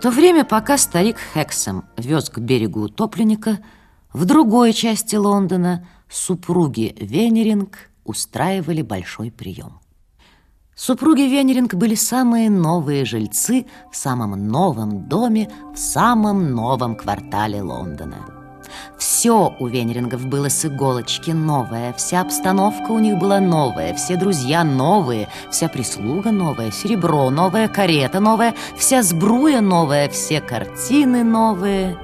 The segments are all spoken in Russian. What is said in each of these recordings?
то время, пока старик Хексом вез к берегу утопленника, в другой части Лондона супруги Венеринг устраивали большой прием. Супруги Венеринг были самые новые жильцы в самом новом доме в самом новом квартале Лондона. Все у Венерингов было с иголочки новое, вся обстановка у них была новая, все друзья новые, вся прислуга новая, серебро новое, карета новая, вся сбруя новая, все картины новые.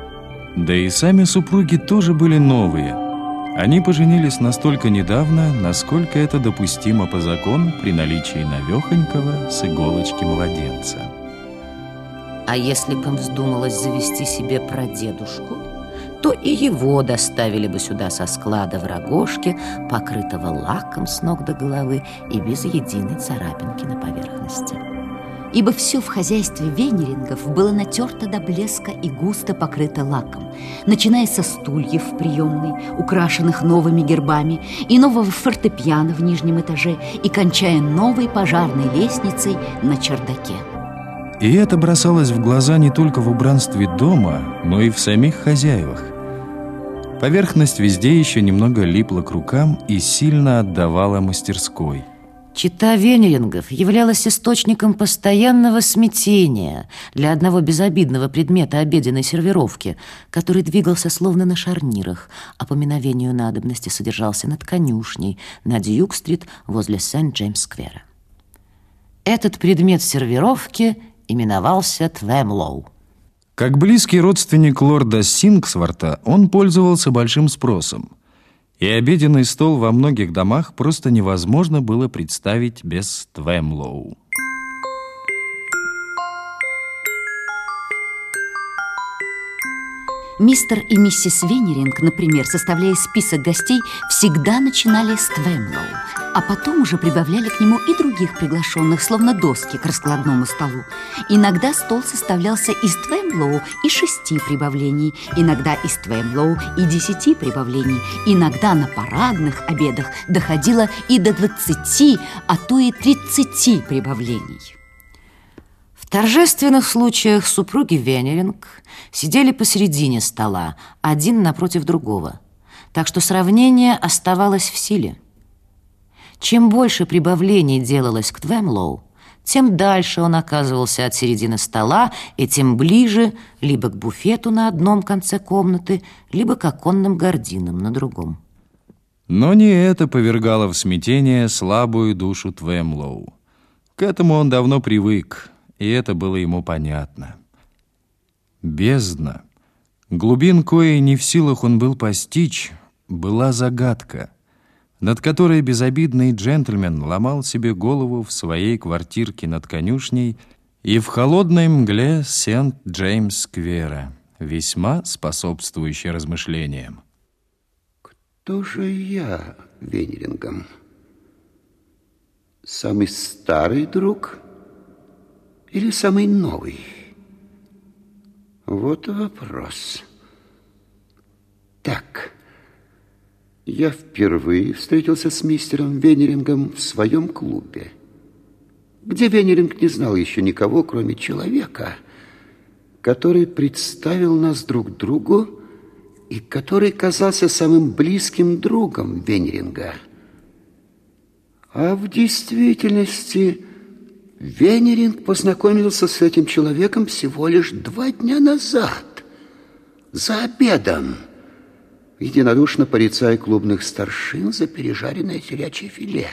Да и сами супруги тоже были новые – они поженились настолько недавно, насколько это допустимо по закону при наличии навехонького с иголочки младенца. А если бы им вздумалось завести себе прадедушку, то и его доставили бы сюда со склада в рогожке, покрытого лаком с ног до головы и без единой царапинки на поверхности ибо все в хозяйстве венерингов было натерто до блеска и густо покрыто лаком, начиная со стульев в приемной, украшенных новыми гербами, и нового фортепиано в нижнем этаже, и кончая новой пожарной лестницей на чердаке. И это бросалось в глаза не только в убранстве дома, но и в самих хозяевах. Поверхность везде еще немного липла к рукам и сильно отдавала мастерской – Чита Венелингов являлась источником постоянного смятения для одного безобидного предмета обеденной сервировки, который двигался словно на шарнирах, а по мановению надобности содержался над конюшней на Дьюк-стрит возле Сент-Джеймс-сквера. Этот предмет сервировки именовался Твемлоу. Как близкий родственник лорда Сингсворта, он пользовался большим спросом – и обеденный стол во многих домах просто невозможно было представить без Твемлоу. Мистер и миссис Венеринг, например, составляя список гостей, всегда начинали с Твемлоу, а потом уже прибавляли к нему и других приглашенных, словно доски к раскладному столу. Иногда стол составлялся из Твемлоу и шести прибавлений, иногда из Твемлоу и десяти прибавлений, иногда на парадных обедах доходило и до двадцати, а то и тридцати прибавлений. В торжественных случаях супруги Венеринг сидели посередине стола, один напротив другого, так что сравнение оставалось в силе. Чем больше прибавлений делалось к Твемлоу, тем дальше он оказывался от середины стола и тем ближе либо к буфету на одном конце комнаты, либо к оконным гардинам на другом. Но не это повергало в смятение слабую душу Твемлоу. К этому он давно привык и это было ему понятно. Бездна, глубин коей не в силах он был постичь, была загадка, над которой безобидный джентльмен ломал себе голову в своей квартирке над конюшней и в холодной мгле Сент-Джеймс-сквера, весьма способствующий размышлениям. Кто же я, Венерингом? Самый старый друг или самый новый? Вот вопрос. Так, я впервые встретился с мистером Венерингом в своем клубе, где Венеринг не знал еще никого, кроме человека, который представил нас друг другу и который казался самым близким другом Венеринга. А в действительности Венеринг познакомился с этим человеком всего лишь два дня назад, за обедом, единодушно порицая клубных старшин за пережаренное телячье филе.